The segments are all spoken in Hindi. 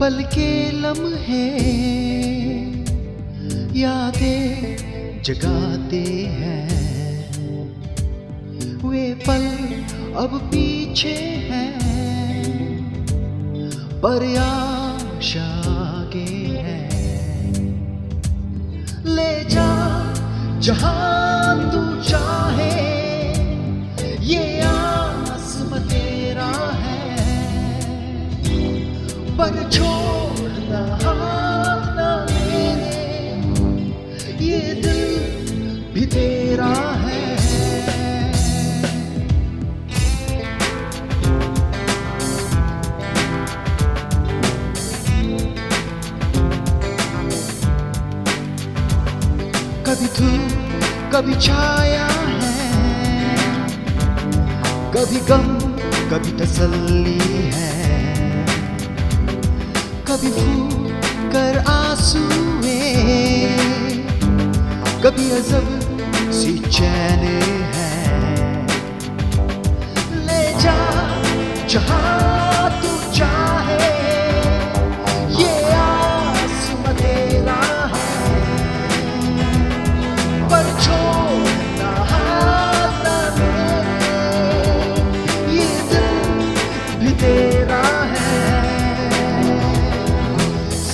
पल के लम्हे, यादें जगाते हैं। वे पल अब पीछे हैं पर आगे है। ले जा जहाँ पर छोड़ना ना मेरे। ये दिल भी तेरा है। कभी धूप कभी छाया है। कभी गम, कभी तसल्ली है। कभी फूल कर आंसुए। कभी अजब सी चैन है। ले जा जहाँ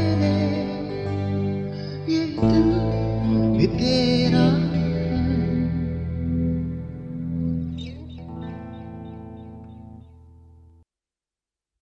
न मेरे ये दिल भी तेरा